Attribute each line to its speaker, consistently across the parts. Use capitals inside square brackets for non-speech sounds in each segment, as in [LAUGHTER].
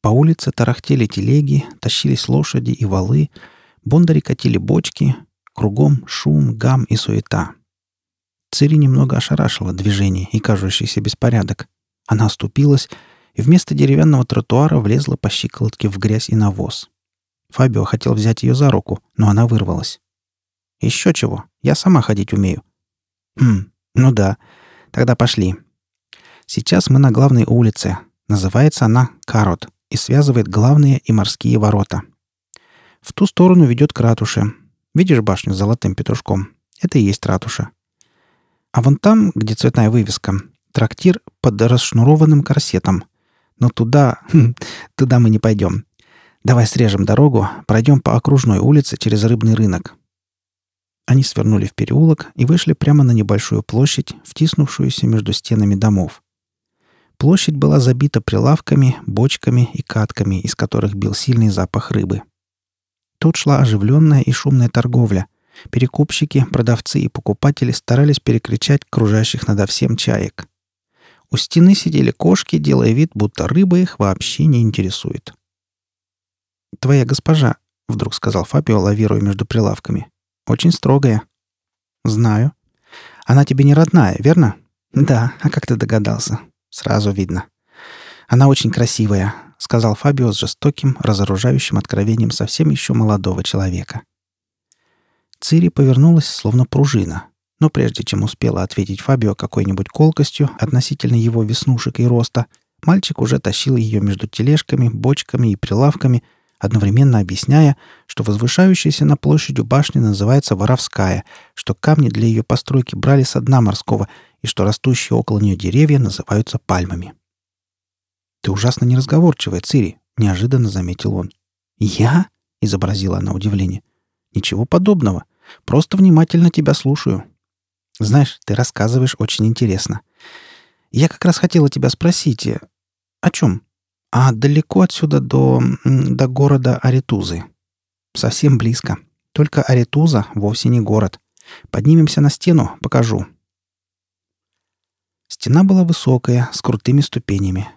Speaker 1: По улице тарахтели телеги, тащились лошади и валы, бондари катили бочки, кругом шум, гам и суета. Цири немного ошарашила движение и кажущийся беспорядок. Она оступилась и вместо деревянного тротуара влезла по щиколотке в грязь и навоз. Фабио хотел взять ее за руку, но она вырвалась. «Еще чего? Я сама ходить умею». «Хм, ну да. Тогда пошли. Сейчас мы на главной улице. Называется она Карот и связывает главные и морские ворота. В ту сторону ведет к ратуше. Видишь башню с золотым петушком? Это и есть ратуша. А вон там, где цветная вывеска, трактир под расшнурованным корсетом. Но туда... туда мы не пойдем. Давай срежем дорогу, пройдем по окружной улице через рыбный рынок. Они свернули в переулок и вышли прямо на небольшую площадь, втиснувшуюся между стенами домов. Площадь была забита прилавками, бочками и катками, из которых бил сильный запах рыбы. Тут шла оживленная и шумная торговля. Перекупщики, продавцы и покупатели старались перекричать кружащих надо всем чаек. У стены сидели кошки, делая вид, будто рыба их вообще не интересует. «Твоя госпожа», — вдруг сказал Фабио, лавируя между прилавками, — «очень строгая». «Знаю». «Она тебе не родная, верно?» «Да, а как ты догадался?» «Сразу видно». «Она очень красивая», — сказал Фабио с жестоким, разоружающим откровением совсем еще молодого человека. Цири повернулась, словно пружина, но прежде чем успела ответить Фабио какой-нибудь колкостью относительно его веснушек и роста, мальчик уже тащил ее между тележками, бочками и прилавками — одновременно объясняя, что возвышающаяся на площадью башня называется Воровская, что камни для ее постройки брали с дна морского и что растущие около нее деревья называются пальмами. «Ты ужасно неразговорчивая, Цири», — неожиданно заметил он. «Я?» — изобразила она удивление. «Ничего подобного. Просто внимательно тебя слушаю. Знаешь, ты рассказываешь очень интересно. Я как раз хотела тебя спросить, э, о чем?» А далеко отсюда до... до города Аритузы. Совсем близко. Только Аритуза вовсе не город. Поднимемся на стену, покажу. Стена была высокая, с крутыми ступенями.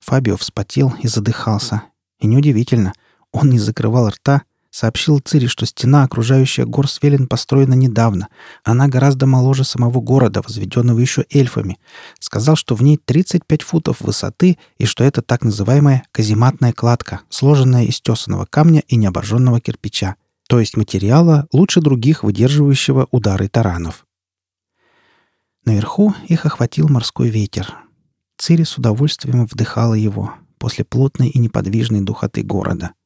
Speaker 1: Фабио вспотел и задыхался. И неудивительно, он не закрывал рта, Сообщил Цири, что стена, окружающая гор Свелин, построена недавно. Она гораздо моложе самого города, возведенного еще эльфами. Сказал, что в ней 35 футов высоты и что это так называемая казематная кладка, сложенная из тесаного камня и необожженного кирпича, то есть материала, лучше других выдерживающего удары таранов. Наверху их охватил морской ветер. Цири с удовольствием вдыхала его после плотной и неподвижной духоты города —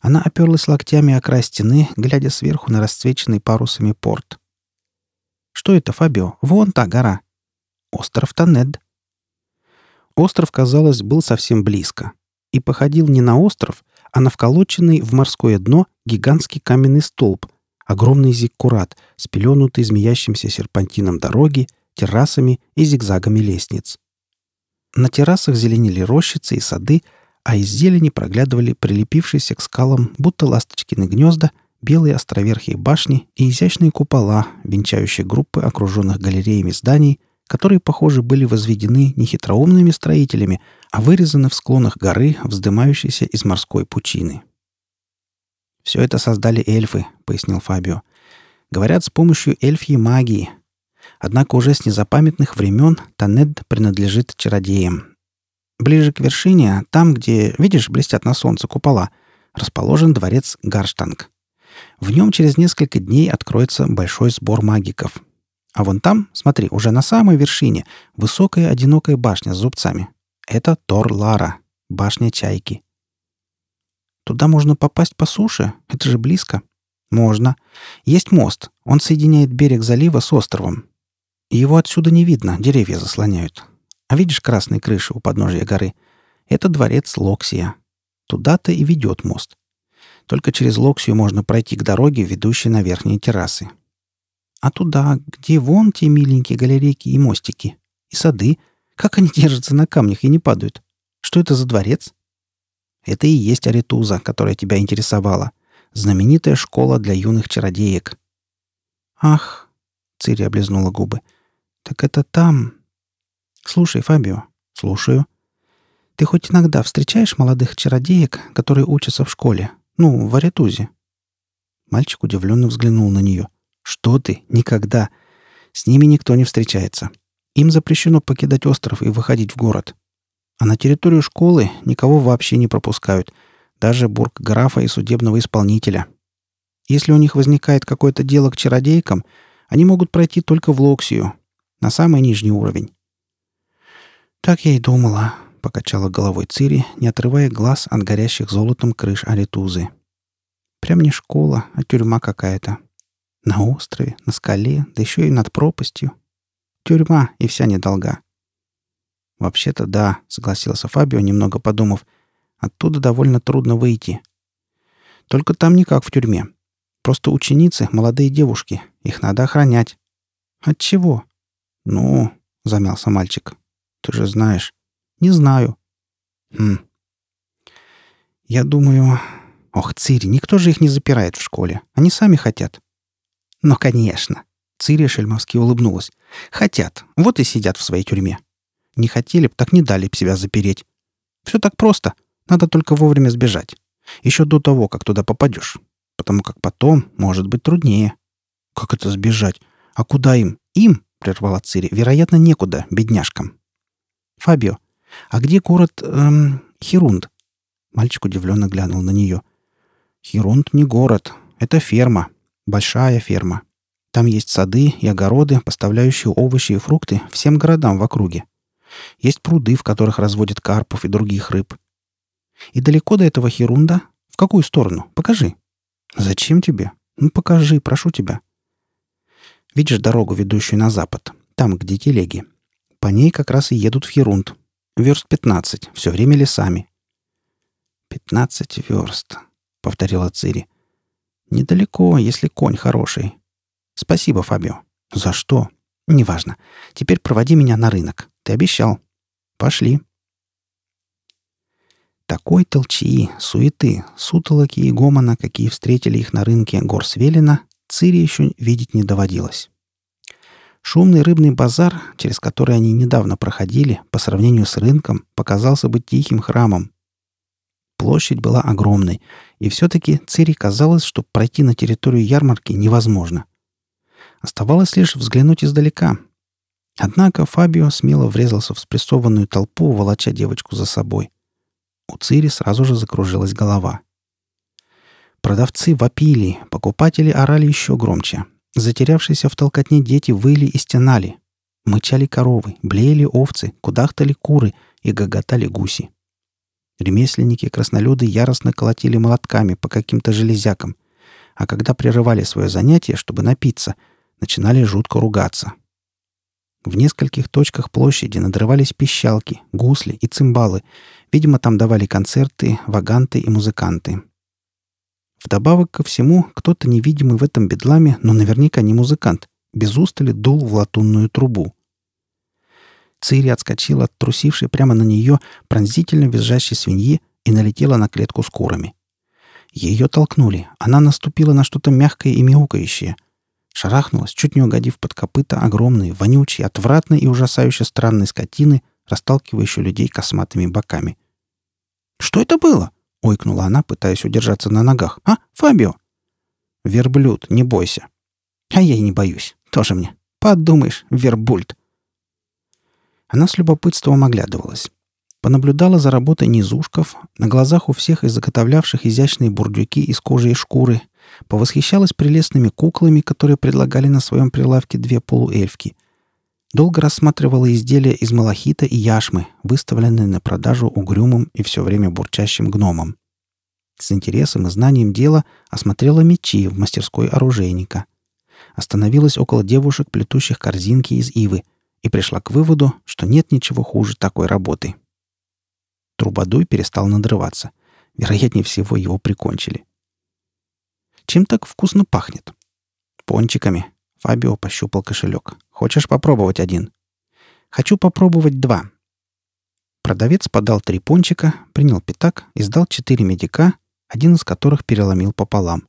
Speaker 1: она оперлась локтями о край стены, глядя сверху на расцвеченный парусами порт. «Что это, Фабио? Вон та гора!» «Остров Танед». Остров, казалось, был совсем близко и походил не на остров, а на вколоченный в морское дно гигантский каменный столб, огромный зиккурат, спеленутый змеящимся серпантином дороги, террасами и зигзагами лестниц. На террасах зеленели рощицы и сады, а из зелени проглядывали прилепившиеся к скалам, будто ласточкины гнезда, белые островерхие башни и изящные купола, венчающие группы окруженных галереями зданий, которые, похоже, были возведены не хитроумными строителями, а вырезаны в склонах горы, вздымающейся из морской пучины. «Все это создали эльфы», — пояснил Фабио. «Говорят, с помощью эльфьей магии. Однако уже с незапамятных времен Танед принадлежит чародеям, Ближе к вершине, там, где, видишь, блестят на солнце купола, расположен дворец Гарштанг. В нем через несколько дней откроется большой сбор магиков. А вон там, смотри, уже на самой вершине, высокая одинокая башня с зубцами. Это Тор-Лара, башня Чайки. Туда можно попасть по суше, это же близко. Можно. Есть мост, он соединяет берег залива с островом. Его отсюда не видно, деревья заслоняют. А видишь красные крыши у подножия горы? Это дворец Локсия. Туда-то и ведет мост. Только через Локсию можно пройти к дороге, ведущей на верхние террасы. А туда, где вон те миленькие галерейки и мостики, и сады, как они [LAUGHS] держатся на камнях и не падают? Что это за дворец? Это и есть Аритуза, которая тебя интересовала. Знаменитая школа для юных чародеек. Ах, Цири облизнула губы. Так это там, «Слушай, Фабио». «Слушаю». ты хоть иногда встречаешь молодых чародеек, которые учатся в школе? Ну, в Аретузе?» Мальчик удивленно взглянул на нее. «Что ты? Никогда. С ними никто не встречается. Им запрещено покидать остров и выходить в город. А на территорию школы никого вообще не пропускают. Даже бург-графа и судебного исполнителя. Если у них возникает какое-то дело к чародейкам, они могут пройти только в Локсию, на самый нижний уровень. «Так я и думала», — покачала головой Цири, не отрывая глаз от горящих золотом крыш Аритузы. «Прям не школа, а тюрьма какая-то. На острове, на скале, да еще и над пропастью. Тюрьма и вся недолга». «Вообще-то да», — согласился Фабио, немного подумав. «Оттуда довольно трудно выйти. Только там не как в тюрьме. Просто ученицы — молодые девушки. Их надо охранять». «От чего?» «Ну», — замялся мальчик. «Ты же знаешь». «Не знаю». «Хм. Я думаю... Ох, Цири, никто же их не запирает в школе. Они сами хотят». «Ну, конечно». Цири шельмовски улыбнулась. «Хотят. Вот и сидят в своей тюрьме. Не хотели б, так не дали б себя запереть. Все так просто. Надо только вовремя сбежать. Еще до того, как туда попадешь. Потому как потом может быть труднее. Как это сбежать? А куда им? Им, прервала Цири, вероятно, некуда, бедняжкам. Фабио, а где город эм, Хирунд? Мальчик удивленно глянул на нее. Хирунд не город. Это ферма. Большая ферма. Там есть сады и огороды, поставляющие овощи и фрукты всем городам в округе. Есть пруды, в которых разводят карпов и других рыб. И далеко до этого Херунда? В какую сторону? Покажи. Зачем тебе? Ну, покажи, прошу тебя. Видишь дорогу, ведущую на запад? Там, где телеги. По ней как раз и едут в Херунд. Верст пятнадцать, все время лесами. «Пятнадцать верст», — повторила Цири. «Недалеко, если конь хороший. Спасибо, Фабио. За что? Неважно. Теперь проводи меня на рынок. Ты обещал. Пошли. Такой толчии, суеты, сутолоки и гомона, какие встретили их на рынке Горсвелина, Цири еще видеть не доводилось. Шумный рыбный базар, через который они недавно проходили, по сравнению с рынком, показался бы тихим храмом. Площадь была огромной, и все-таки Цири казалось, что пройти на территорию ярмарки невозможно. Оставалось лишь взглянуть издалека, Однако Фабио смело врезался в спрессованную толпу, волоча девочку за собой. У Цири сразу же закружилась голова. Продавцы вопили, покупатели орали еще громче. Затерявшиеся в толкотне дети выли и стенали. Мычали коровы, блеяли овцы, кудахтали куры и гоготали гуси. Ремесленники-краснолюды яростно колотили молотками по каким-то железякам, а когда прерывали свое занятие, чтобы напиться, начинали жутко ругаться. В нескольких точках площади надрывались пищалки, гусли и цимбалы. Видимо, там давали концерты, ваганты и музыканты. Вдобавок ко всему, кто-то невидимый в этом бедламе, но наверняка не музыкант, без устали дул в латунную трубу. Цири отскочила от трусившей прямо на нее пронзительно визжащей свиньи и налетела на клетку с курами. Ее толкнули. Она наступила на что-то мягкое и мяукающее — Шарахнулась, чуть не угодив под копыта огромной, вонючей, отвратной и ужасающе странной скотины, расталкивающей людей косматыми боками. «Что это было?» — ойкнула она, пытаясь удержаться на ногах. «А, Фабио?» «Верблюд, не бойся». «А я и не боюсь. Тоже мне. Подумаешь, вербульт». Она с любопытством оглядывалась. Понаблюдала за работой низушков, на глазах у всех из заготовлявших изящные бурдюки из кожи и шкуры, повосхищалась прелестными куклами, которые предлагали на своем прилавке две полуэльфки. Долго рассматривала изделия из малахита и яшмы, выставленные на продажу угрюмым и все время бурчащим гномом. С интересом и знанием дела осмотрела мечи в мастерской оружейника. Остановилась около девушек, плетущих корзинки из ивы, и пришла к выводу, что нет ничего хуже такой работы. Трубадуй перестал надрываться. Вероятнее всего, его прикончили. Чем так вкусно пахнет? Пончиками. Фабио пощупал кошелек. Хочешь попробовать один? Хочу попробовать два. Продавец подал три пончика, принял пятак и сдал четыре медика, один из которых переломил пополам.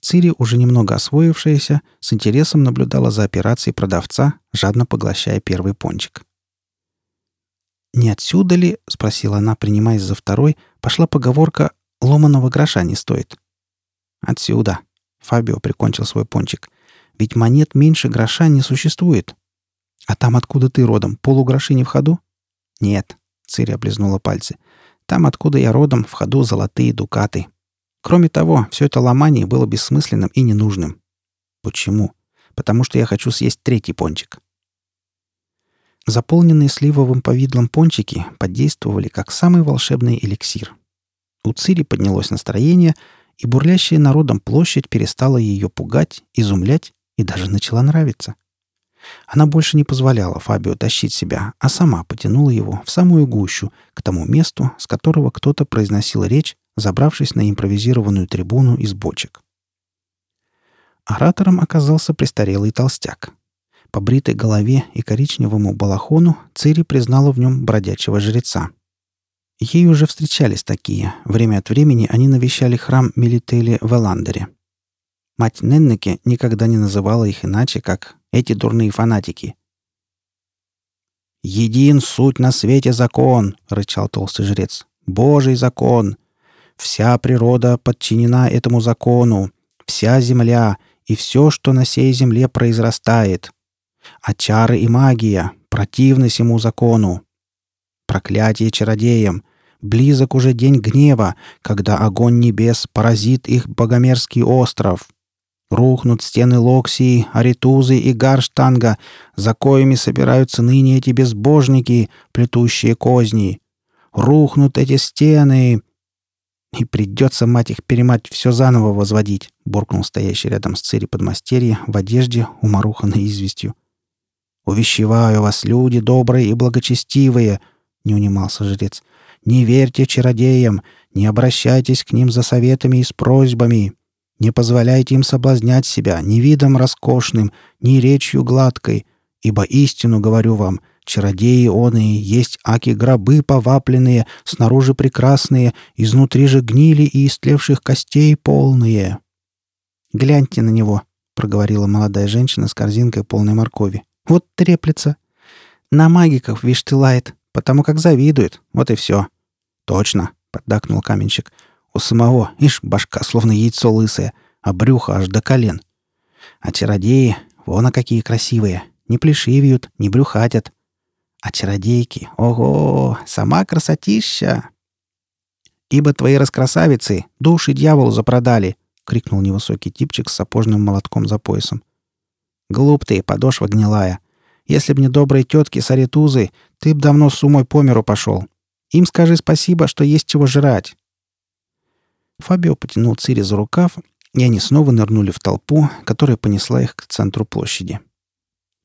Speaker 1: Цири, уже немного освоившаяся, с интересом наблюдала за операцией продавца, жадно поглощая первый пончик. Не отсюда ли, — спросила она, принимаясь за второй, — пошла поговорка «ломаного гроша не стоит». «Отсюда», — Фабио прикончил свой пончик. «Ведь монет меньше гроша не существует». «А там, откуда ты родом, полугроши не в ходу?» «Нет», — Цири облизнула пальцы. «Там, откуда я родом, в ходу золотые дукаты. Кроме того, все это ломание было бессмысленным и ненужным». «Почему?» «Потому что я хочу съесть третий пончик». Заполненные сливовым повидлом пончики подействовали как самый волшебный эликсир. У Цири поднялось настроение, и бурлящая народом площадь перестала ее пугать, изумлять и даже начала нравиться. Она больше не позволяла Фабио тащить себя, а сама потянула его в самую гущу, к тому месту, с которого кто-то произносил речь, забравшись на импровизированную трибуну из бочек. Оратором оказался престарелый толстяк. По бритой голове и коричневому балахону Цири признала в нем бродячего жреца. Ей уже встречались такие. Время от времени они навещали храм Милители в Эландере. Мать Неннеке никогда не называла их иначе, как «эти дурные фанатики». «Един суть на свете закон!» — рычал толстый жрец. «Божий закон! Вся природа подчинена этому закону, вся земля и все, что на сей земле произрастает а чары и магия противны всему закону. Проклятие чародеям! Близок уже день гнева, когда огонь небес поразит их богомерзкий остров. Рухнут стены Локсии, Аритузы и Гарштанга, за коими собираются ныне эти безбожники, плетущие козни. Рухнут эти стены, и придется, мать их, перемать все заново возводить, буркнул стоящий рядом с Цири подмастерье в одежде, уморуханной известью. «Увещеваю вас, люди добрые и благочестивые!» — не унимался жрец. «Не верьте чародеям, не обращайтесь к ним за советами и с просьбами. Не позволяйте им соблазнять себя ни видом роскошным, ни речью гладкой, ибо истину говорю вам, чародеи оные есть аки гробы повапленные, снаружи прекрасные, изнутри же гнили и истлевших костей полные». «Гляньте на него», — проговорила молодая женщина с корзинкой полной моркови. Вот треплется. На магиков, вишь, ты лает, потому как завидует. Вот и все. Точно, поддакнул каменщик. Самого, ишь, башка словно яйцо лысое, а брюхо аж до колен. А чародеи, вон а какие красивые. Не плешивеют, не брюхатят. А чародейки, ого, сама красотища. «Ибо твои раскрасавицы души дьяволу запродали!» — крикнул невысокий типчик с сапожным молотком за поясом. Глуп ты, подошва гнилая. Если б не добрые тетки с аритузы, ты б давно с умой по миру пошел. Им скажи спасибо, что есть чего жрать». Фабио потянул Цири за рукав, и они снова нырнули в толпу, которая понесла их к центру площади.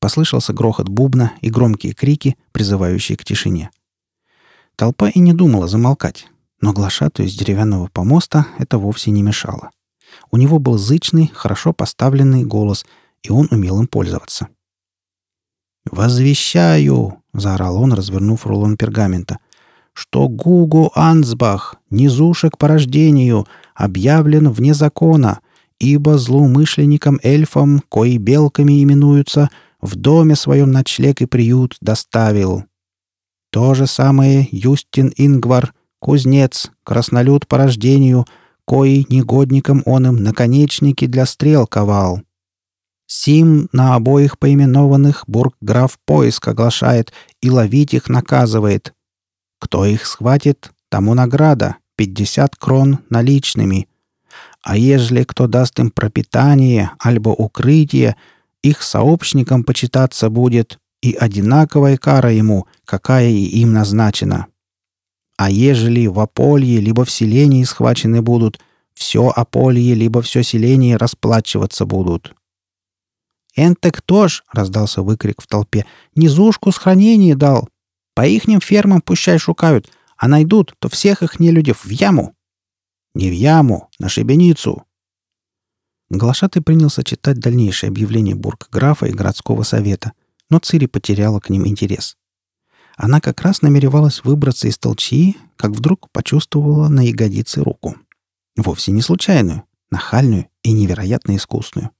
Speaker 1: Послышался грохот бубна и громкие крики, призывающие к тишине. Толпа и не думала замолкать, но глашатую из деревянного помоста это вовсе не мешало. У него был зычный, хорошо поставленный голос — и он умел им пользоваться. «Возвещаю!» — заорал он, развернув рулон пергамента. «Что Гугу Ансбах, низушек по рождению, объявлен вне закона, ибо злоумышленникам-эльфам, кои белками именуются, в доме своем ночлег и приют доставил. То же самое Юстин Ингвар, кузнец, краснолюд по рождению, кои негодникам он им наконечники для стрел ковал. Сим на обоих поименованных бургграф поиск оглашает и ловить их наказывает. Кто их схватит, тому награда — пятьдесят крон наличными. А ежели кто даст им пропитание альбо укрытие, их сообщникам почитаться будет, и одинаковая кара ему, какая и им назначена. А ежели в Аполье либо в селении схвачены будут, все Аполье либо все селение расплачиваться будут. «Энте кто ж?» — раздался выкрик в толпе. «Низушку с хранения дал. По ихним фермам пущай шукают, а найдут, то всех их нелюдев в яму». «Не в яму, на шибеницу». Глашатый принялся читать дальнейшее объявление бургграфа и городского совета, но Цири потеряла к ним интерес. Она как раз намеревалась выбраться из толчии, как вдруг почувствовала на ягодице руку. Вовсе не случайную, нахальную и невероятно искусную.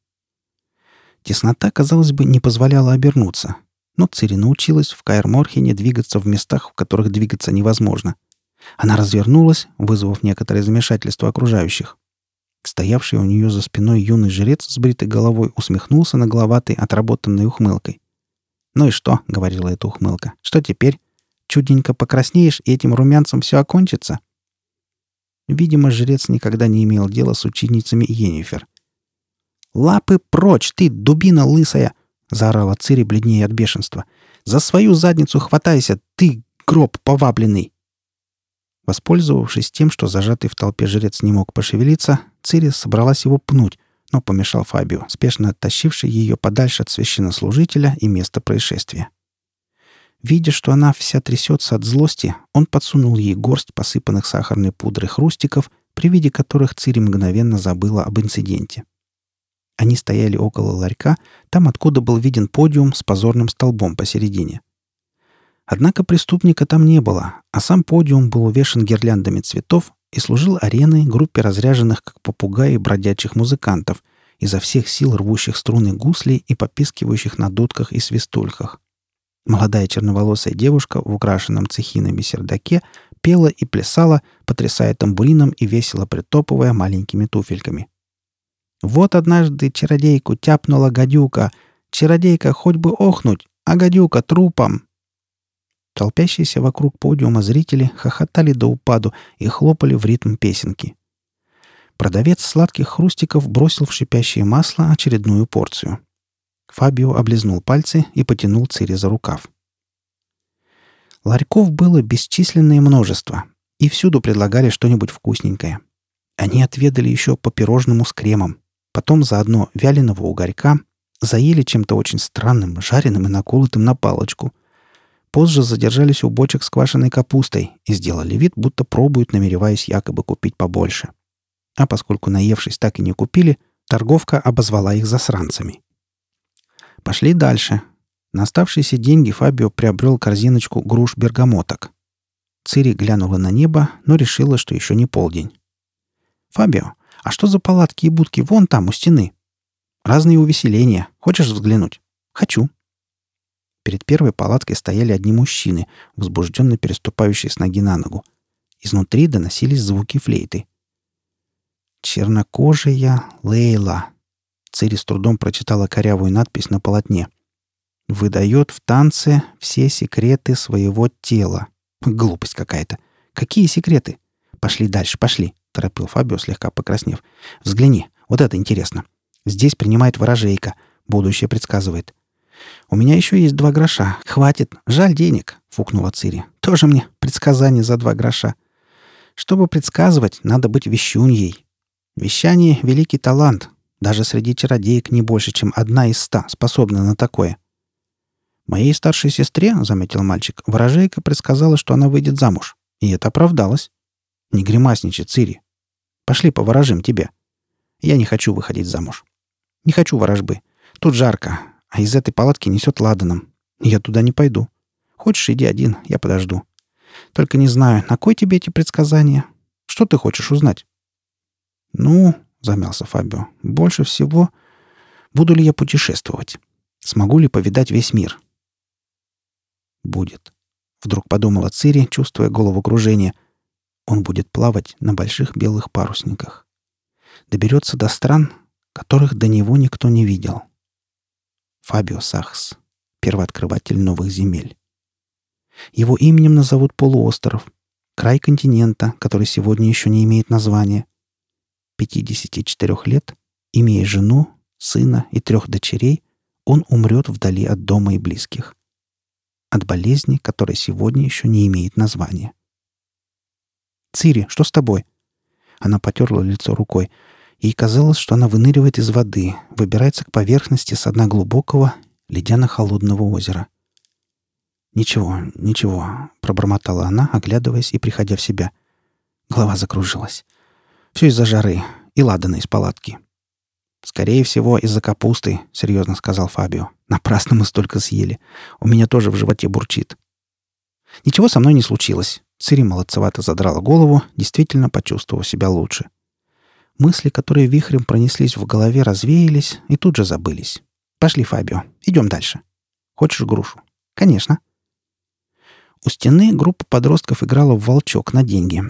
Speaker 1: Теснота, казалось бы, не позволяла обернуться. Но Цири научилась в Каэр-Морхене двигаться в местах, в которых двигаться невозможно. Она развернулась, вызвав некоторое замешательство окружающих. Стоявший у нее за спиной юный жрец с бритой головой усмехнулся нагловатой, отработанной ухмылкой. «Ну и что?» — говорила эта ухмылка. «Что теперь? Чудненько покраснеешь, и этим румянцем все окончится?» Видимо, жрец никогда не имел дела с ученицами Йеннифер. «Лапы прочь, ты, дубина лысая!» — заорала Цири, бледнее от бешенства. «За свою задницу хватайся, ты, гроб повабленный!» Воспользовавшись тем, что зажатый в толпе жрец не мог пошевелиться, Цири собралась его пнуть, но помешал Фабио, спешно оттащивший ее подальше от священнослужителя и места происшествия. Видя, что она вся трясется от злости, он подсунул ей горсть посыпанных сахарной пудрой хрустиков, при виде которых Цири мгновенно забыла об инциденте. Они стояли около ларька, там, откуда был виден подиум с позорным столбом посередине. Однако преступника там не было, а сам подиум был увешан гирляндами цветов и служил ареной группе разряженных, как попугаи, бродячих музыкантов, изо всех сил рвущих струны гуслей и попискивающих на дудках и свистульках. Молодая черноволосая девушка в украшенном цехинами сердаке пела и плясала, потрясая тамбурином и весело притопывая маленькими туфельками. Вот однажды чародейку тяпнула гадюка. Чародейка хоть бы охнуть, а гадюка трупом. Толпящиеся вокруг подиума зрители хохотали до упаду и хлопали в ритм песенки. Продавец сладких хрустиков бросил в шипящее масло очередную порцию. Фабио облизнул пальцы и потянул Цири за рукав. Ларьков было бесчисленное множество, и всюду предлагали что-нибудь вкусненькое. Они отведали еще по пирожному с кремом, потом заодно вяленого угорька, заели чем-то очень странным, жареным и наколотым на палочку — Позже задержались у бочек с квашеной капустой и сделали вид, будто пробуют, намереваясь якобы купить побольше. А поскольку наевшись так и не купили, торговка обозвала их засранцами. Пошли дальше. На оставшиеся деньги Фабио приобрел корзиночку груш-бергамоток. Цири глянула на небо, но решила, что еще не полдень. «Фабио, а что за палатки и будки вон там, у стены?» «Разные увеселения. Хочешь взглянуть?» «Хочу», Перед первой палаткой стояли одни мужчины, возбужденно переступающие с ноги на ногу. Изнутри доносились звуки флейты. «Чернокожая Лейла», — Цири с трудом прочитала корявую надпись на полотне. «Выдает в танце все секреты своего тела». Глупость какая-то. Какие секреты? Пошли дальше, пошли, торопил Фабио, слегка покраснев. Взгляни, вот это интересно. Здесь принимает ворожейка, будущее предсказывает. «У меня еще есть два гроша. Хватит. Жаль денег», — фукнула Цири. «Тоже мне предсказание за два гроша. Чтобы предсказывать, надо быть вещуньей. Вещание — великий талант. Даже среди чародеек не больше, чем одна из ста способна на такое». «Моей старшей сестре, — заметил мальчик, — ворожейка предсказала, что она выйдет замуж. И это оправдалось. Не гримасничай, Цири. Пошли поворожим тебе. Я не хочу выходить замуж. Не хочу ворожбы. Тут жарко, а из этой палатки несет ладаном. Я туда не пойду. Хочешь, иди один, я подожду. Только не знаю, на кой тебе эти предсказания? Что ты хочешь узнать?» «Ну, — замялся Фабио, — больше всего буду ли я путешествовать? Смогу ли повидать весь мир?» «Будет», — вдруг подумала Цири, чувствуя головокружение. «Он будет плавать на больших белых парусниках. Доберется до стран, которых до него никто не видел. Фабио Сахс, первооткрыватель новых земель. Его именем назовут полуостров, край континента, который сегодня еще не имеет названия. 54 лет, имея жену, сына и трех дочерей, он умрет вдали от дома и близких. От болезни, которая сегодня еще не имеет названия. «Цири, что с тобой?» Она потерла лицо рукой. Ей казалось, что она выныривает из воды, выбирается к поверхности с дна глубокого, ледяно-холодного озера. «Ничего, ничего», — пробормотала она, оглядываясь и приходя в себя. Голова закружилась. «Все из-за жары и ладана из палатки». «Скорее всего, из-за капусты», — серьезно сказал Фабио. «Напрасно мы столько съели. У меня тоже в животе бурчит». «Ничего со мной не случилось». Цири молодцевато задрала голову, действительно почувствовав себя лучше. Мысли, которые вихрем пронеслись в голове, развеялись и тут же забылись. «Пошли, Фабио. Идем дальше. Хочешь грушу? Конечно. У стены группа подростков играла в волчок на деньги.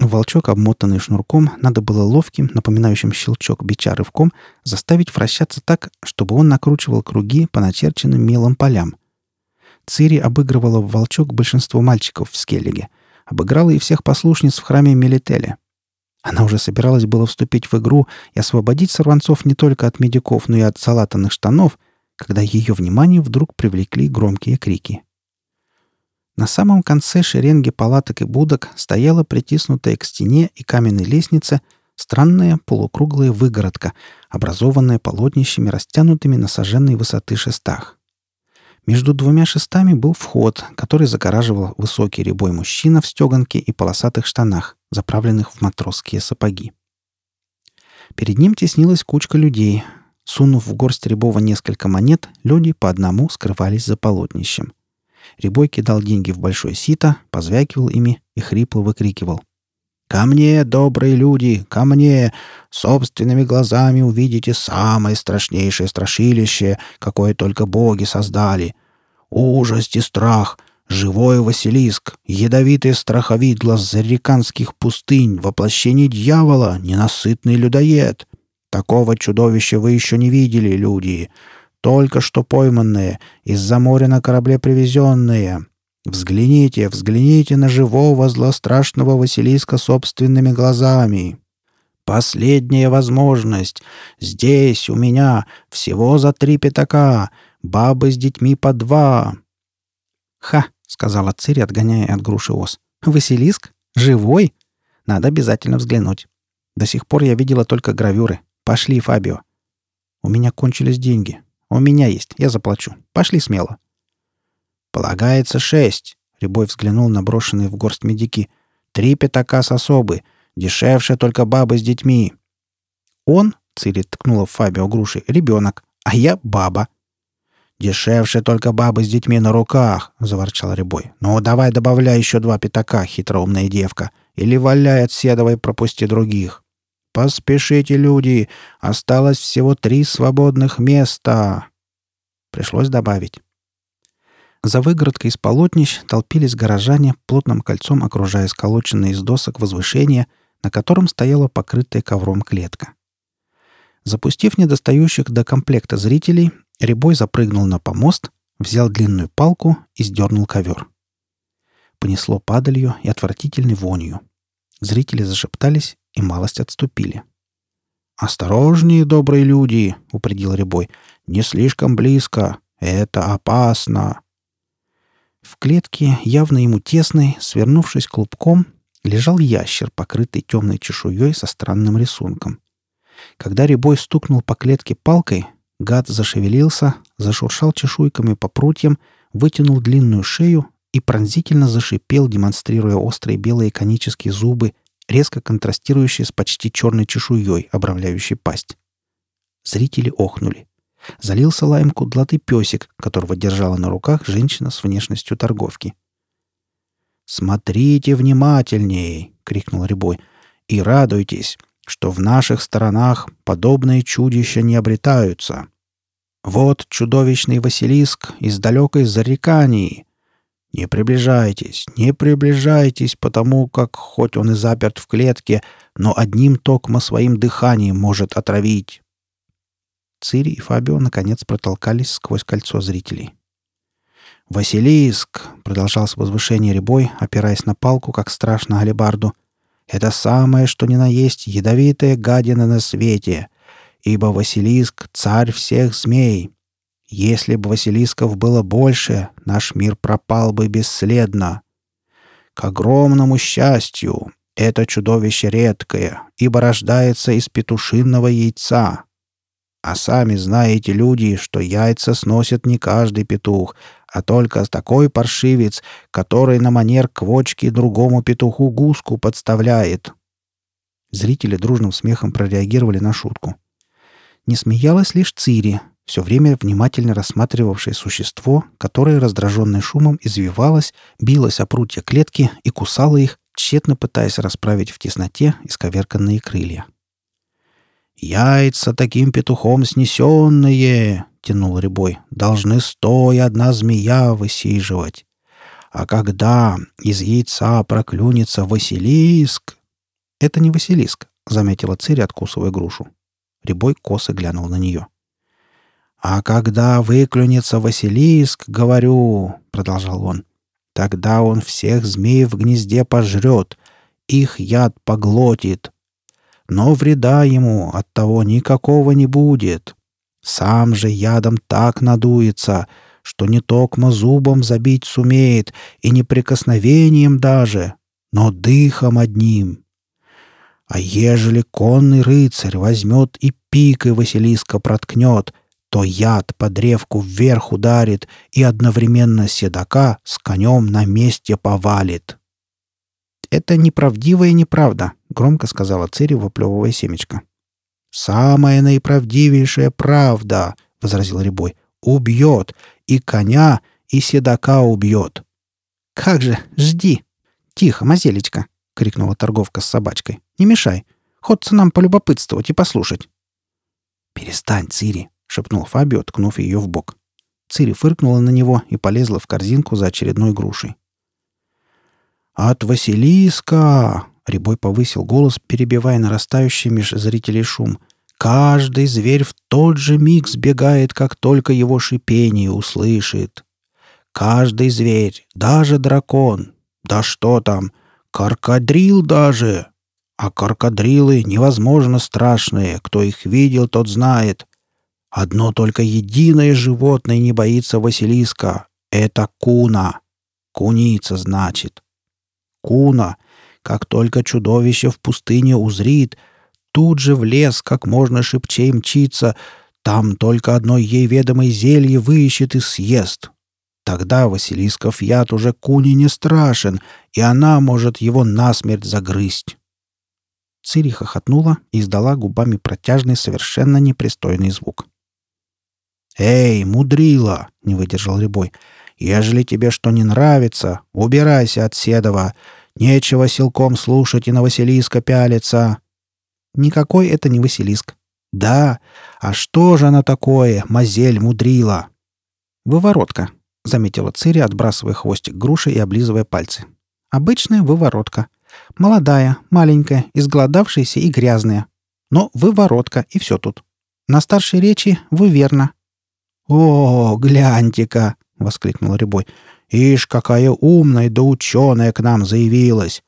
Speaker 1: Волчок, обмотанный шнурком, надо было ловким, напоминающим щелчок бича рывком, заставить вращаться так, чтобы он накручивал круги по начерченным мелом полям. Цири обыгрывала в волчок большинство мальчиков в Скеллиге. Обыграла и всех послушниц в храме Мелителя. Она уже собиралась было вступить в игру и освободить сорванцов не только от медиков, но и от залатанных штанов, когда ее внимание вдруг привлекли громкие крики. На самом конце шеренги палаток и будок стояла притиснутая к стене и каменной лестнице странная полукруглая выгородка, образованная полотнищами, растянутыми на сожженной высоты шестах. Между двумя шестами был вход, который загораживал высокий рябой мужчина в стеганке и полосатых штанах, заправленных в матросские сапоги. Перед ним теснилась кучка людей. Сунув в горсть Рябова несколько монет, люди по одному скрывались за полотнищем. Рябой кидал деньги в большое сито, позвякивал ими и хрипло выкрикивал. «Ко мне, добрые люди, ко мне! Собственными глазами увидите самое страшнейшее страшилище, какое только боги создали. Ужасть и страх, живой Василиск, ядовитый страховидло зареканских пустынь, воплощение дьявола, ненасытный людоед. Такого чудовища вы еще не видели, люди только что пойманные, из-за моря на корабле привезенные. Взгляните, взгляните на живого злострашного Василиска собственными глазами. Последняя возможность. Здесь, у меня, всего за три пятака. Бабы с детьми по два. «Ха!» — сказала Цири, отгоняя от груши ос. «Василиск? Живой? Надо обязательно взглянуть. До сих пор я видела только гравюры. Пошли, Фабио. У меня кончились деньги. У меня есть, я заплачу. Пошли смело». «Полагается шесть», — Рябой взглянул на брошенные в горсть медики. «Три пятака с особы. Дешевше только бабы с детьми». «Он», — Цири ткнула Фабио груши, — «ребенок, а я баба». «Дешевше только бабы с детьми на руках», — заворчал Рябой. «Ну, давай добавляй еще два пятака, хитроумная девка. Или валяй от седовой, пропусти других». «Поспешите, люди! Осталось всего три свободных места!» Пришлось добавить. За выгородкой из полотнищ толпились горожане, плотным кольцом окружая сколоченное из досок возвышение, на котором стояла покрытая ковром клетка. Запустив недостающих до комплекта зрителей, Рябой запрыгнул на помост, взял длинную палку и сдернул ковер. Понесло падалью и отвратительной вонью. Зрители зашептались и малость отступили. «Осторожнее, добрые люди!» — упредил Рябой. «Не слишком близко. Это опасно!» В клетке, явно ему тесной, свернувшись клубком, лежал ящер, покрытый темной чешуей со странным рисунком. Когда Рябой стукнул по клетке палкой, гад зашевелился, зашуршал чешуйками по прутьям, вытянул длинную шею и пронзительно зашипел, демонстрируя острые белые конические зубы резко контрастирующие с почти черной чешуей, обрамляющей пасть. Зрители охнули. Залился лаем кудлатый песик, которого держала на руках женщина с внешностью торговки. «Смотрите внимательней!» — крикнул Рябой. «И радуйтесь, что в наших сторонах подобные чудища не обретаются. Вот чудовищный Василиск из далекой Зарекании, не приближайтесь, не приближайтесь, потому как, хоть он и заперт в клетке, но одним токмо своим дыханием может отравить. Цири и Фабио наконец протолкались сквозь кольцо зрителей. «Василиск!» — продолжал с возвышения ребой, опираясь на палку, как страшно алебарду. «Это самое, что ни на есть, ядовитая гадина на свете, ибо Василиск — царь всех змей, если бы Василисков было больше, наш мир пропал бы бесследно. К огромному счастью, это чудовище редкое, ибо рождается из петушинного яйца. А сами знаете, люди, что яйца сносит не каждый петух, а только такой паршивец, который на манер квочки другому петуху гуску подставляет. Зрители дружным смехом прореагировали на шутку. Не смеялась лишь Цири, все время внимательно рассматривавшее существо, которое, раздраженное шумом, извивалось, билось о прутья клетки и кусало их, тщетно пытаясь расправить в тесноте исковерканные крылья. «Яйца таким петухом снесенные!» — тянул Рябой. «Должны стоя одна змея высиживать. А когда из яйца проклюнется Василиск...» «Это не Василиск», — заметила Цири, откусывая грушу. Рябой косо глянул на нее. «А когда выклюнется Василиск, говорю, — продолжал он, — тогда он всех змей в гнезде пожрет, их яд поглотит. Но вреда ему от того никакого не будет. Сам же ядом так надуется, что не токмо зубом забить сумеет, и не прикосновением даже, но дыхом одним. А ежели конный рыцарь возьмет и пикой Василиска проткнет — то яд по древку вверх ударит и одновременно седока с конем на месте повалит. «Это неправдивая неправда», — громко сказала Цири, выплевывая семечко. «Самая наиправдивейшая правда», — возразил Рябой, — «убьет и коня, и седока убьет». «Как же, жди!» «Тихо, мазелечка!» — крикнула торговка с собачкой. «Не мешай. Ходца нам полюбопытствовать и послушать». «Перестань, Цири!» — шепнул Фабио, ткнув ее в бок. Цири фыркнула на него и полезла в корзинку за очередной грушей. «От Василиска!» — Рябой повысил голос, перебивая нарастающий меж зрителей шум. «Каждый зверь в тот же миг сбегает, как только его шипение услышит. Каждый зверь, даже дракон, да что там, каркадрил даже. А каркадрилы невозможно страшные, кто их видел, тот знает. Одно только единое животное не боится Василиска. Это куна. Куница, значит. Куна, как только чудовище в пустыне узрит, тут же в лес как можно шибче мчится, там только одно ей ведомое зелье выищет и съест. Тогда Василисков яд уже куни не страшен, и она может его насмерть загрызть. Цири хохотнула и издала губами протяжный, совершенно непристойный звук. «Эй, мудрила!» — не выдержал Рябой. «Ежели тебе что не нравится, убирайся от Седова. Нечего силком слушать и на Василиска пялиться». «Никакой это не Василиск». «Да? А что же она такое, мазель мудрила?» «Выворотка», — заметила Цири, отбрасывая хвостик груши и облизывая пальцы. «Обычная выворотка. Молодая, маленькая, изголодавшаяся и грязная. Но выворотка, и все тут. На старшей речи вы верно. «О, гляньте-ка!» — воскликнул Рябой. «Ишь, какая умная да ученая к нам заявилась!»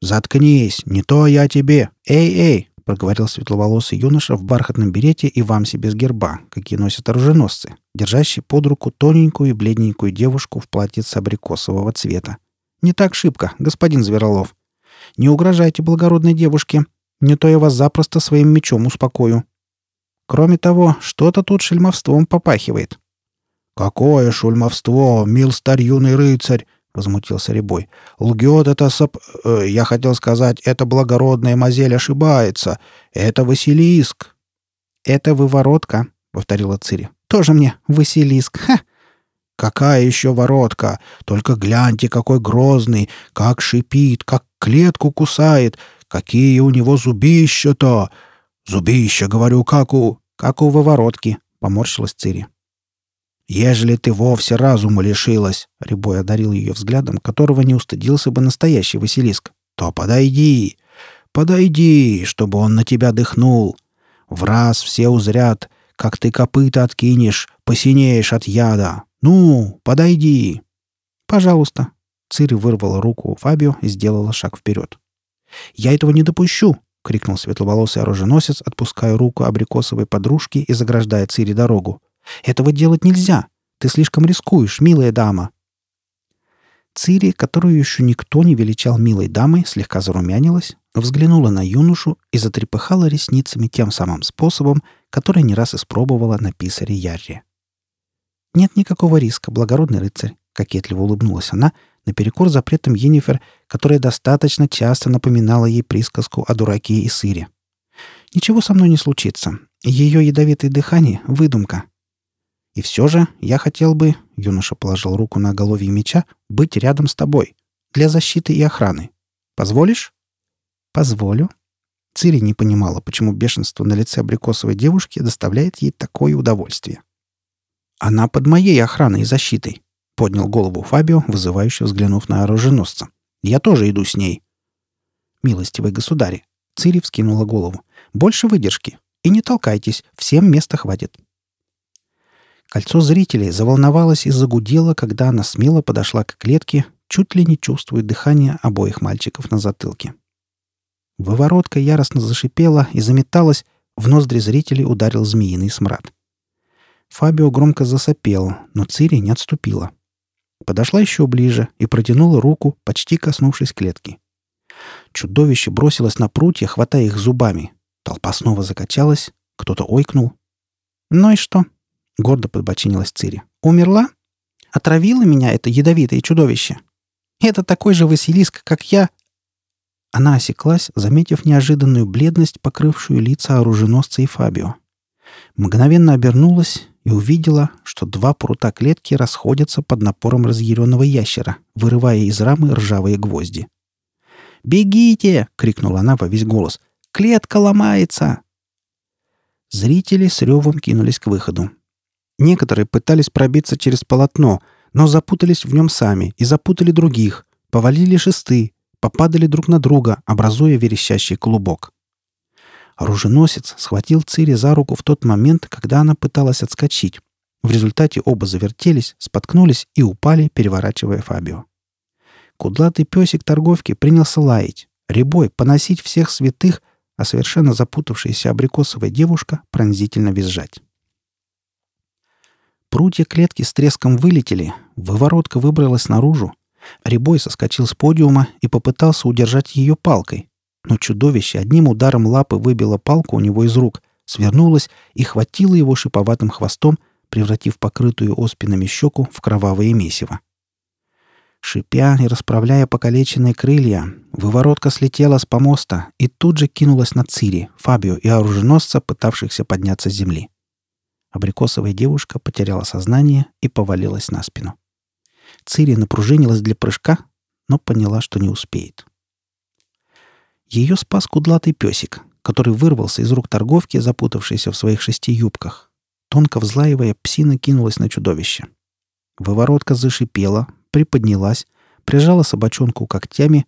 Speaker 1: «Заткнись, не то я тебе! Эй, эй!» — проговорил светловолосый юноша в бархатном берете и вамсе без герба, какие носят оруженосцы, держащий под руку тоненькую и бледненькую девушку в платьице абрикосового цвета. «Не так шибко, господин Зверолов. Не угрожайте благородной девушке, не то я вас запросто своим мечом успокою». Кроме того, что-то тут шельмовством попахивает. «Какое шульмовство, мил старь юный рыцарь!» — возмутился Рябой. «Лгет это соп... Э, я хотел сказать, это благородная мазель ошибается. Это Василиск». «Это выворотка», — повторила Цири. «Тоже мне Василиск. Ха!» «Какая еще воротка? Только гляньте, какой грозный, как шипит, как клетку кусает, какие у него зубища-то! Зубища, говорю, как у...» «Как у выворотки», — поморщилась Цири. «Ежели ты вовсе разума лишилась», — Рябой одарил ее взглядом, которого не устыдился бы настоящий Василиск, — «то подойди, подойди, чтобы он на тебя дыхнул. В раз все узрят, как ты копыта откинешь, посинеешь от яда. Ну, подойди». «Пожалуйста». Цири вырвала руку у Фабио и сделала шаг вперед. «Я этого не допущу», — крикнул светловолосый оруженосец, отпуская руку абрикосовой подружки и заграждая Цири дорогу. «Этого делать нельзя! Ты слишком рискуешь, милая дама!» Цири, которую еще никто не величал милой дамой, слегка зарумянилась, взглянула на юношу и затрепыхала ресницами тем самым способом, который не раз испробовала на писаре Ярре. «Нет никакого риска, благородный рыцарь», — кокетливо улыбнулась она, наперекор запретам Енифер, которая достаточно часто напоминала ей присказку о дураке и сыре. «Ничего со мной не случится. Ее ядовитое дыхание — выдумка. И все же я хотел бы, — юноша положил руку на голове меча, — быть рядом с тобой. Для защиты и охраны. Позволишь?» «Позволю». Цири не понимала, почему бешенство на лице абрикосовой девушки доставляет ей такое удовольствие. «Она под моей охраной и защитой», — поднял голову Фабио, вызывающе взглянув на оруженосца. «Я тоже иду с ней». «Милостивый государь», — Цири вскинула голову. «Больше выдержки. И не толкайтесь, всем места хватит». Кольцо зрителей заволновалось и загудело, когда она смело подошла к клетке, чуть ли не чувствуя дыхание обоих мальчиков на затылке. Выворотка яростно зашипела и заметалась, в ноздри зрителей ударил змеиный смрад. Фабио громко засопел, но Цири не отступила. Подошла еще ближе и протянула руку, почти коснувшись клетки. Чудовище бросилось на прутья, хватая их зубами. Толпа снова закачалась, кто-то ойкнул. «Ну и что?» — гордо подбочинилась Цири. «Умерла? Отравило меня это ядовитое чудовище? Это такой же Василиск, как я, она осеклась, заметив неожиданную бледность, покрывшую лица оруженосца и Фабио. Мгновенно обернулась и увидела, что два прута клетки расходятся под напором разъяренного ящера, вырывая из рамы ржавые гвозди. «Бегите!» — крикнула она во весь голос. «Клетка ломается!» Зрители с ревом кинулись к выходу. Некоторые пытались пробиться через полотно, но запутались в нем сами и запутали других, повалили шесты, попадали друг на друга, образуя верещащий клубок. Оруженосец схватил Цири за руку в тот момент, когда она пыталась отскочить. В результате оба завертелись, споткнулись и упали, переворачивая Фабио. Кудлатый песик торговки принялся лаять, ребой поносить всех святых, а совершенно запутавшаяся абрикосовая девушка пронзительно визжать. Прутья клетки с треском вылетели, выворотка выбралась наружу, Рябой соскочил с подиума и попытался удержать ее палкой. Но чудовище одним ударом лапы выбило палку у него из рук, свернулось и хватило его шиповатым хвостом, превратив покрытую оспинами щеку в кровавое месиво. Шипя и расправляя покалеченные крылья, выворотка слетела с помоста и тут же кинулась на Цири, Фабио и оруженосца, пытавшихся подняться с земли. Абрикосовая девушка потеряла сознание и повалилась на спину. Цири напружинилась для прыжка, но поняла, что не успеет. Ее спас кудлатый песик, который вырвался из рук торговки, запутавшейся в своих шести юбках. Тонко взлаивая, псина кинулась на чудовище. Выворотка зашипела, приподнялась, прижала собачонку когтями,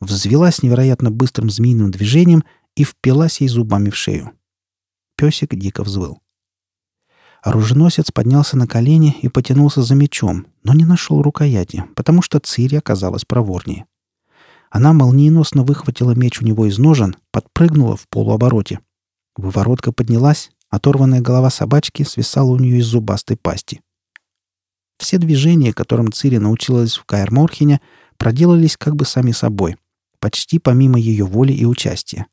Speaker 1: взвелась невероятно быстрым змеиным движением и впилась ей зубами в шею. Песик дико взвыл. Оруженосец поднялся на колени и потянулся за мечом, но не нашел рукояти, потому что Цири оказалась проворнее. Она молниеносно выхватила меч у него из ножен, подпрыгнула в полуобороте. Выворотка поднялась, оторванная голова собачки свисала у нее из зубастой пасти. Все движения, которым Цири научилась в Каэр-Морхене, проделались как бы сами собой, почти помимо ее воли и участия.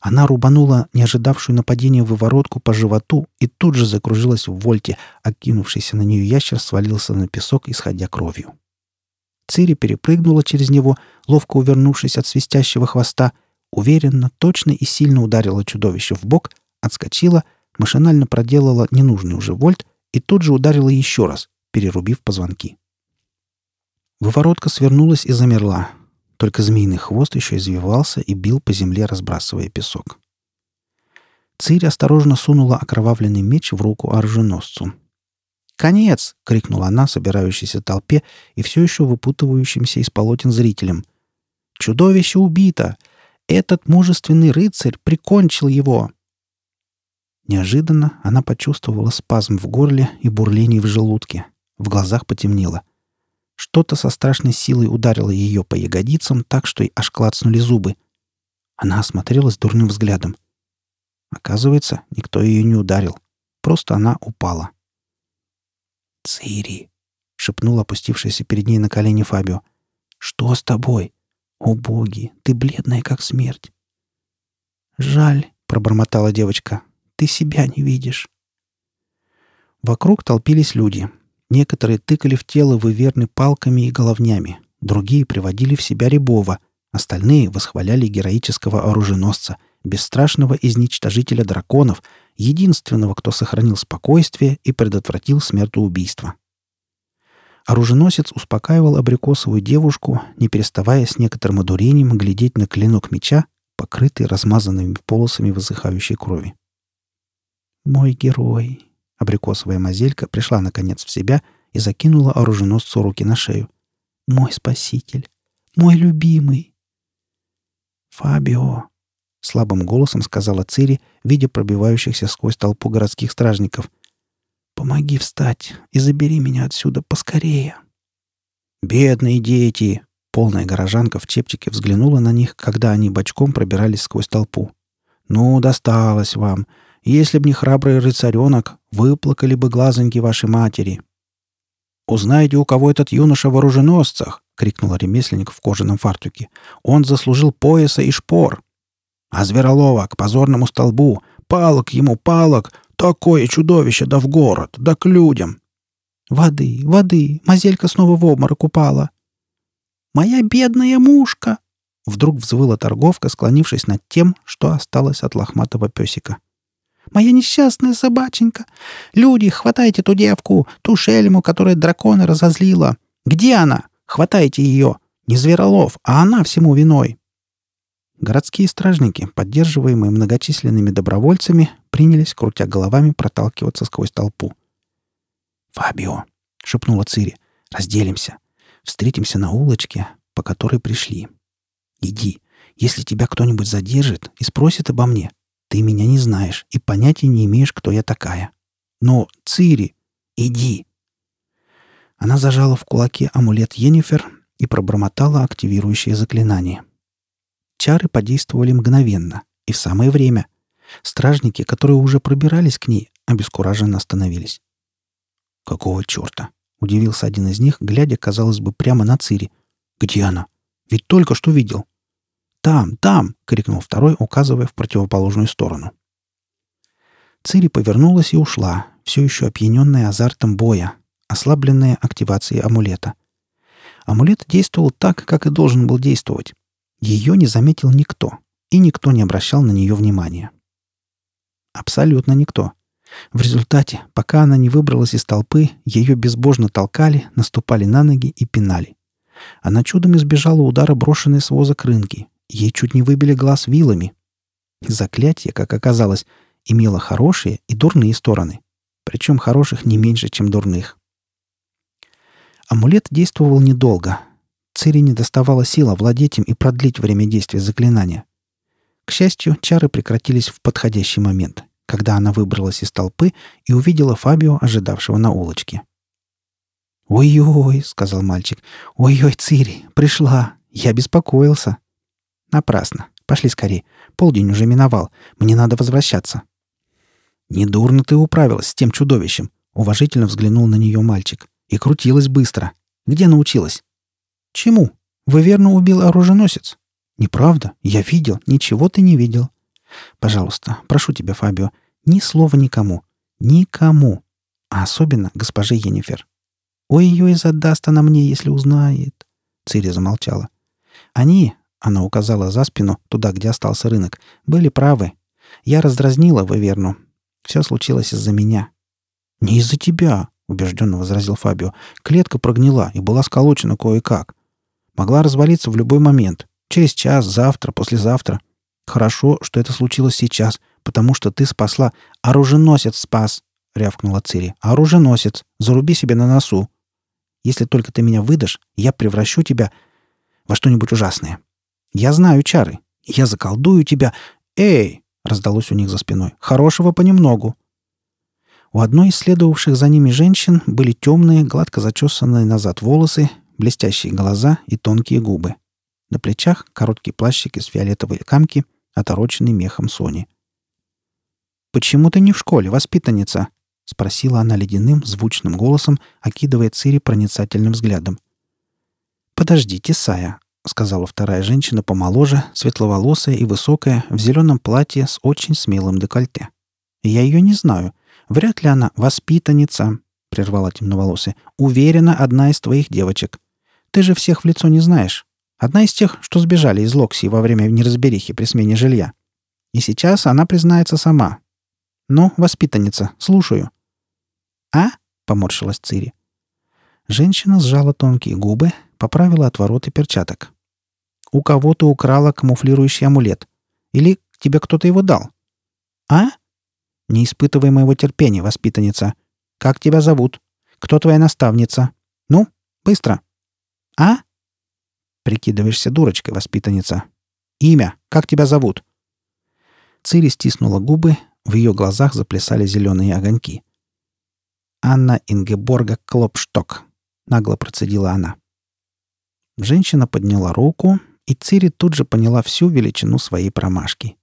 Speaker 1: Она рубанула неожидавшую нападения выворотку по животу и тут же закружилась в вольте, а кинувшийся на нее ящер свалился на песок, исходя кровью. Цири перепрыгнула через него, ловко увернувшись от свистящего хвоста, уверенно, точно и сильно ударила чудовище в бок, отскочила, машинально проделала ненужный уже вольт и тут же ударила еще раз, перерубив позвонки. Выворотка свернулась и замерла, только змеиный хвост еще извивался и бил по земле, разбрасывая песок. Цирь осторожно сунула окровавленный меч в руку оруженосцу. «Конец!» — крикнула она собирающейся толпе и все еще выпутывающимся из полотен зрителям. «Чудовище убито! Этот мужественный рыцарь прикончил его!» Неожиданно она почувствовала спазм в горле и бурление в желудке. В глазах потемнело. Что-то со страшной силой ударило ее по ягодицам так, что и аж клацнули зубы. Она осмотрелась дурным взглядом. Оказывается, никто ее не ударил. Просто она упала. «Цири!» — шепнул опустившийся перед ней на колени Фабио. «Что с тобой? О боги, ты бледная, как смерть!» «Жаль», — пробормотала девочка. «Ты себя не видишь». Вокруг толпились люди. Некоторые тыкали в тело выверны палками и головнями, другие приводили в себя Рябова, остальные восхваляли героического оруженосца, бесстрашного изничтожителя драконов, единственного, кто сохранил спокойствие и предотвратил смертоубийство. Оруженосец успокаивал абрикосовую девушку, не переставая с некоторым одурением глядеть на клинок меча, покрытый размазанными полосами высыхающей крови. «Мой герой!» — абрикосовая мазелька пришла наконец в себя и закинула оруженосцу руки на шею. «Мой спаситель! Мой любимый!» «Фабио!» — слабым голосом сказала Цири, видя пробивающихся сквозь толпу городских стражников. «Помоги встать и забери меня отсюда поскорее!» «Бедные дети!» Полная горожанка в чепчике взглянула на них, когда они бочком пробирались сквозь толпу. «Ну, досталось вам. Если б не храбрый рыцаренок, выплакали бы глазоньки вашей матери». «Узнайте, у кого этот юноша в оруженосцах!» — крикнул ремесленник в кожаном фартуке. «Он заслужил пояса и шпор!» «А Зверолова к позорному столбу! Палок ему, палок! Такое чудовище! Да в город! Да к людям!»
Speaker 2: «Воды, воды! Мазелька снова в обморок упала!» «Моя бедная мушка!» Вдруг взвыла торговка, склонившись над тем, что осталось от лохматого песика. «Моя несчастная собаченька! Люди, хватайте ту девку, ту шельму, которая дракона разозлила! Где она? Хватайте ее! Не Зверолов, а она всему виной!»
Speaker 1: Городские стражники, поддерживаемые многочисленными добровольцами, принялись, крутя головами, проталкиваться сквозь толпу. «Фабио!» — шепнула Цири. «Разделимся. Встретимся на улочке, по которой пришли. Иди. Если тебя кто-нибудь задержит и спросит обо мне, ты меня не знаешь и понятия не имеешь, кто я такая. Но, Цири, иди!» Она зажала в кулаке амулет Йеннифер и пробормотала активирующее заклинание. Чары подействовали мгновенно и в самое время. Стражники, которые уже пробирались к ней, обескураженно остановились. «Какого черта?» — удивился один из них, глядя, казалось бы, прямо на Цири. «Где она? Ведь только что видел». «Там, там!» — крикнул второй, указывая в противоположную сторону. Цири повернулась и ушла, все еще опьяненная азартом боя, ослабленная активацией амулета. Амулет действовал так, как и должен был действовать. Ее не заметил никто, и никто не обращал на нее внимания. Абсолютно никто. В результате, пока она не выбралась из толпы, ее безбожно толкали, наступали на ноги и пинали. Она чудом избежала удара брошенной с воза крынки. Ей чуть не выбили глаз вилами. Заклятие, как оказалось, имело хорошие и дурные стороны. Причем хороших не меньше, чем дурных. Амулет действовал недолго. Цири не доставала сил овладеть им и продлить время действия заклинания. К счастью, чары прекратились в подходящий момент когда она выбралась из толпы и увидела Фабио, ожидавшего на улочке. «Ой-ой», — сказал мальчик, — «ой-ой, Цири, пришла. Я беспокоился». «Напрасно. Пошли скорее. Полдень уже миновал. Мне надо возвращаться». «Недурно ты управилась с тем чудовищем», — уважительно взглянул на нее мальчик. «И крутилась быстро. Где научилась?» «Чему? Вы верно убил оруженосец?» «Неправда. Я видел. Ничего ты не видел. Пожалуйста, прошу тебя, Фабио, ни слова никому. Никому. А особенно госпоже Енифер. Ой-ой, задаст она мне, если узнает. Цири замолчала. Они, она указала за спину, туда, где остался рынок, были правы. Я раздразнила Ваверну. Все случилось из-за меня. Не из-за тебя, убежденно возразил Фабио. Клетка прогнила и была сколочена кое-как. Могла развалиться в любой момент. Через час, завтра, послезавтра. Хорошо, что это случилось сейчас, потому что ты спасла. Оруженосец спас, рявкнула Цири. Оруженосец. Заруби себе на носу. Если только ты меня выдашь, я превращу тебя во что-нибудь ужасное. Я знаю чары. Я заколдую тебя. Эй! раздалось у них за спиной. Хорошего понемногу. У одной из следовавших за ними женщин были темные, гладко зачесанные назад волосы, блестящие глаза и тонкие губы. На плечах короткий плащик из фиолетовой камки — отороченный мехом Сони. «Почему ты не в школе, воспитанница?» — спросила она ледяным, звучным голосом, окидывая Цири проницательным взглядом. «Подождите, Сая», — сказала вторая женщина помоложе, светловолосая и высокая, в зеленом платье с очень смелым декольте. «Я ее не знаю. Вряд ли она воспитанница», — прервала темноволосая. «Уверена, одна из твоих девочек. Ты же всех в лицо не знаешь. Одна из тех, что сбежали из Локси во время неразберихи при смене жилья. И сейчас она признается сама. «Ну, воспитанница, слушаю». «А?» — поморщилась Цири. Женщина сжала тонкие губы, поправила отвороты перчаток. «У кого-то украла камуфлирующий амулет.
Speaker 2: Или тебе кто-то его дал? А? Не испытывай моего терпения, воспитанница. Как тебя зовут? Кто твоя наставница? Ну, быстро. А? Прикидываешься дурочкой, воспитанница. Имя. Как тебя зовут? Цири стиснула губы, в ее глазах заплясали зеленые огоньки. «Анна Ингеборга Клопшток», — нагло процедила она. Женщина подняла руку, и Цири тут же поняла всю величину своей промашки.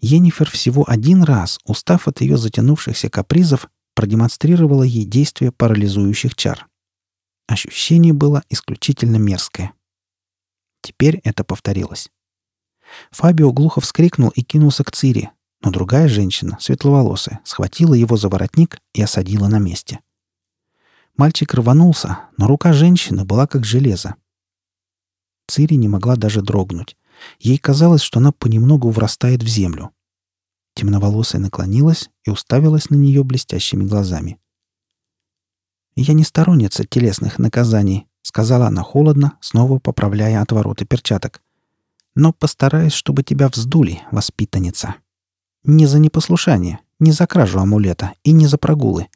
Speaker 2: Енифер всего один раз, устав от ее затянувшихся капризов, продемонстрировала ей действие парализующих чар. Ощущение было исключительно мерзкое. Теперь это повторилось. Фабио глухо вскрикнул и кинулся к Цири, но другая женщина, светловолосая, схватила его за воротник и осадила на месте. Мальчик рванулся, но рука женщины была как железо. Цири не могла даже дрогнуть. Ей казалось, что она понемногу врастает в землю. Темноволосая наклонилась и уставилась на нее блестящими глазами. «Я не сторонница телесных наказаний», — сказала она холодно, снова поправляя отвороты перчаток. «Но постараюсь, чтобы тебя вздули, воспитанница». Не за непослушание, не за кражу амулета и не за прогулы.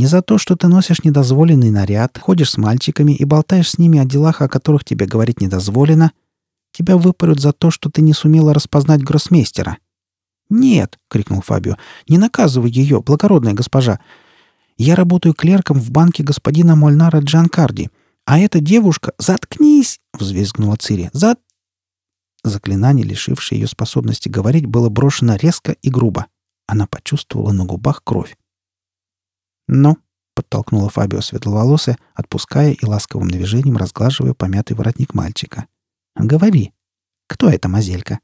Speaker 2: Не за то, что ты носишь недозволенный наряд, ходишь с мальчиками и болтаешь с ними о делах, о которых тебе говорить недозволено. Тебя выпарют за то, что ты не сумела распознать гроссмейстера. «Нет!» — крикнул Фабио. «Не наказывай ее, благородная госпожа! Я работаю клерком в банке господина Мольнара Джанкарди. А эта девушка... Заткнись!» — взвизгнула Цири. «Зат...» Заклинание, лишившее ее способности говорить, было брошено резко и грубо. Она почувствовала на губах кровь. «Ну», — подтолкнула Фабио светловолосая, отпуская и ласковым движением разглаживая помятый воротник мальчика. «Говори. Кто эта мазелька?»